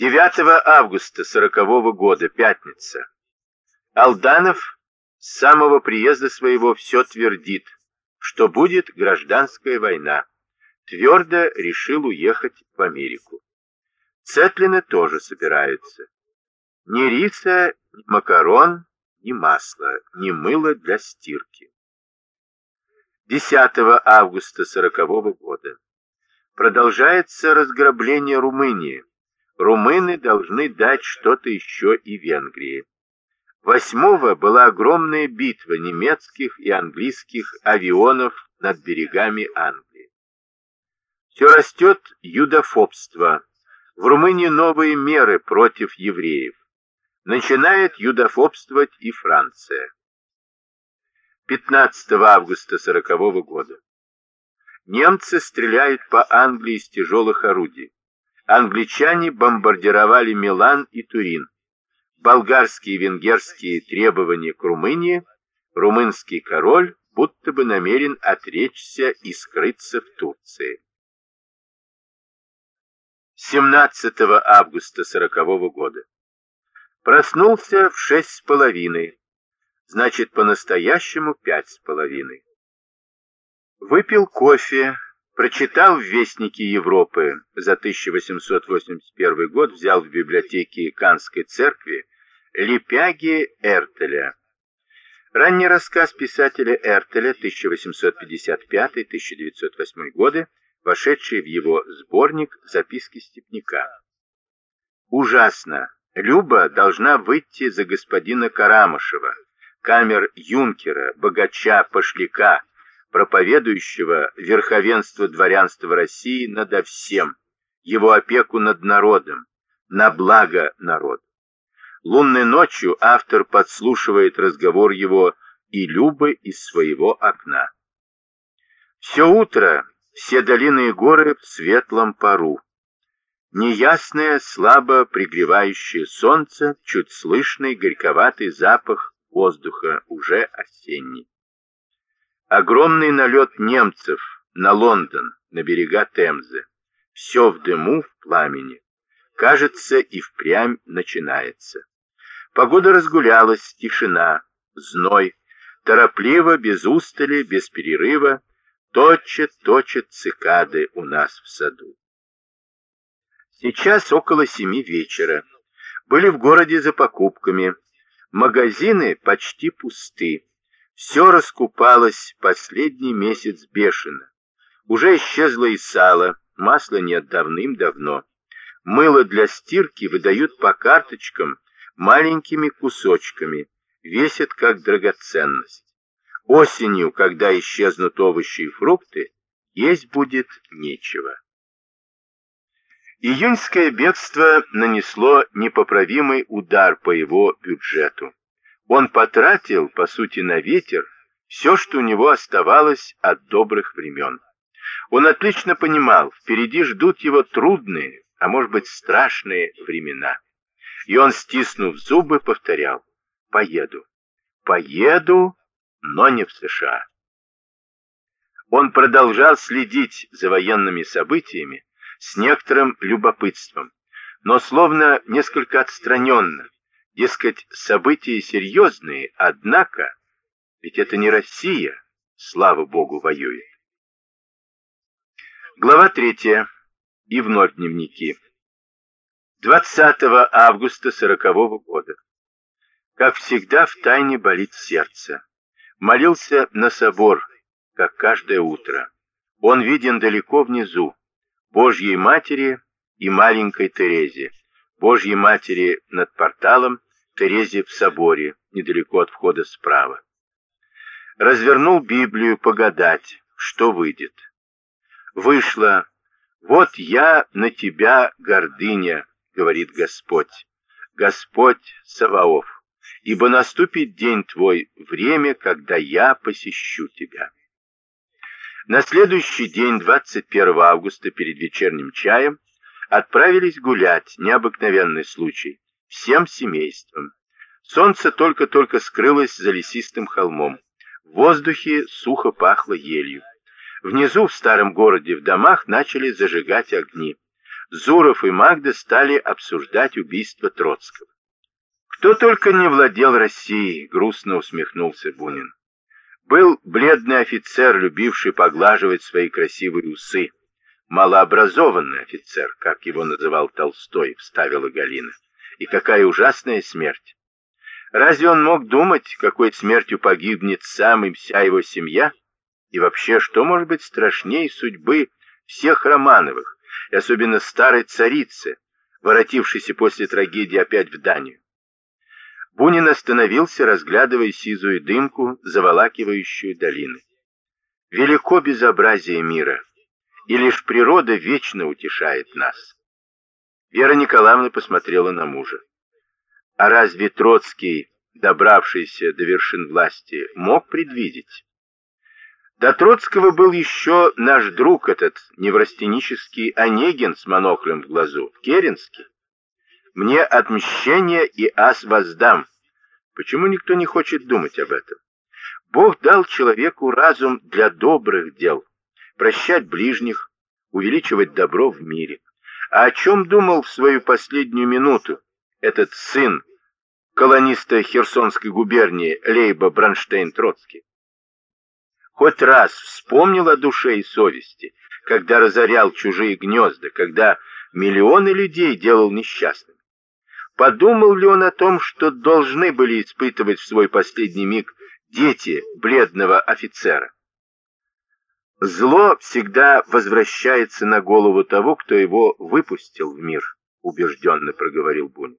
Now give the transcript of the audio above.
9 августа 40 -го года, пятница. Алданов с самого приезда своего все твердит, что будет гражданская война. Твердо решил уехать в Америку. Цетлины тоже собираются. Ни риса, ни макарон, ни масла, ни мыло для стирки. 10 августа 40 -го года. Продолжается разграбление Румынии. Румыны должны дать что-то еще и Венгрии. Восьмого была огромная битва немецких и английских авионов над берегами Англии. Все растет юдофобство. В Румынии новые меры против евреев. Начинает юдофобствовать и Франция. 15 августа 40 -го года. Немцы стреляют по Англии из тяжелых орудий. Англичане бомбардировали Милан и Турин. Болгарские и венгерские требования к Румынии, румынский король будто бы намерен отречься и скрыться в Турции. 17 августа 40 -го года. Проснулся в шесть с половиной, значит, по-настоящему пять с половиной. Выпил кофе, прочитал в Вестнике Европы за 1881 год, взял в библиотеке Канской церкви Лепяги Эртеля. Ранний рассказ писателя Эртеля 1855-1908 годы, вошедший в его сборник «Записки степняка». Ужасно! Люба должна выйти за господина Карамышева, камер юнкера, богача, пошляка, проповедующего верховенство дворянства России надо всем, его опеку над народом, на благо народа. Лунной ночью автор подслушивает разговор его и Любы из своего окна. Все утро все долины и горы в светлом пару. Неясное, слабо пригревающее солнце, чуть слышный горьковатый запах воздуха, уже осенний. Огромный налет немцев на Лондон, на берега Темзы. Все в дыму, в пламени. Кажется, и впрямь начинается. Погода разгулялась, тишина, зной. Торопливо, без устали, без перерыва, точат, точат цикады у нас в саду. Сейчас около семи вечера. Были в городе за покупками. Магазины почти пусты. Все раскупалось последний месяц бешено. Уже исчезло и сало, масла нет давным-давно. Мыло для стирки выдают по карточкам маленькими кусочками, весят как драгоценность. Осенью, когда исчезнут овощи и фрукты, есть будет нечего. Июньское бедство нанесло непоправимый удар по его бюджету. Он потратил, по сути, на ветер все, что у него оставалось от добрых времен. Он отлично понимал, впереди ждут его трудные, а может быть страшные времена. И он, стиснув зубы, повторял «Поеду, поеду, но не в США». Он продолжал следить за военными событиями, с некоторым любопытством, но словно несколько отстраненно. Дескать, события серьезные, однако, ведь это не Россия, слава Богу, воюет. Глава третья. И вновь дневники. 20 августа сорокового года. Как всегда, в тайне болит сердце. Молился на собор, как каждое утро. Он виден далеко внизу, Божьей Матери и маленькой Терезе, Божьей Матери над порталом, Терезе в соборе, недалеко от входа справа. Развернул Библию погадать, что выйдет. Вышло, вот я на тебя, гордыня, говорит Господь, Господь Саваоф, ибо наступит день твой, время, когда я посещу тебя. На следующий день, 21 августа, перед вечерним чаем, отправились гулять, необыкновенный случай, всем семейством. Солнце только-только скрылось за лесистым холмом. В воздухе сухо пахло елью. Внизу, в старом городе, в домах начали зажигать огни. Зуров и Магда стали обсуждать убийство Троцкого. Кто только не владел Россией, грустно усмехнулся Бунин. Был бледный офицер, любивший поглаживать свои красивые усы. Малообразованный офицер, как его называл Толстой, вставила Галина. И какая ужасная смерть. Разве он мог думать, какой смертью погибнет сам и вся его семья? И вообще, что может быть страшнее судьбы всех Романовых, и особенно старой царицы, воротившейся после трагедии опять в Данию? Бунин остановился, разглядывая сизую дымку, заволакивающую долины. Велико безобразие мира, и лишь природа вечно утешает нас. Вера Николаевна посмотрела на мужа. А разве Троцкий, добравшийся до вершин власти, мог предвидеть? До Троцкого был еще наш друг этот неврастенический Онегин с моноклем в глазу, Керенский. Мне отмщение и ас воздам. Почему никто не хочет думать об этом? Бог дал человеку разум для добрых дел, прощать ближних, увеличивать добро в мире. А о чем думал в свою последнюю минуту этот сын колониста Херсонской губернии Лейба Бронштейн-Троцкий. Хоть раз вспомнил о душе и совести, когда разорял чужие гнезда, когда миллионы людей делал несчастными. Подумал ли он о том, что должны были испытывать в свой последний миг дети бледного офицера? Зло всегда возвращается на голову того, кто его выпустил в мир, убежденно проговорил Бунин.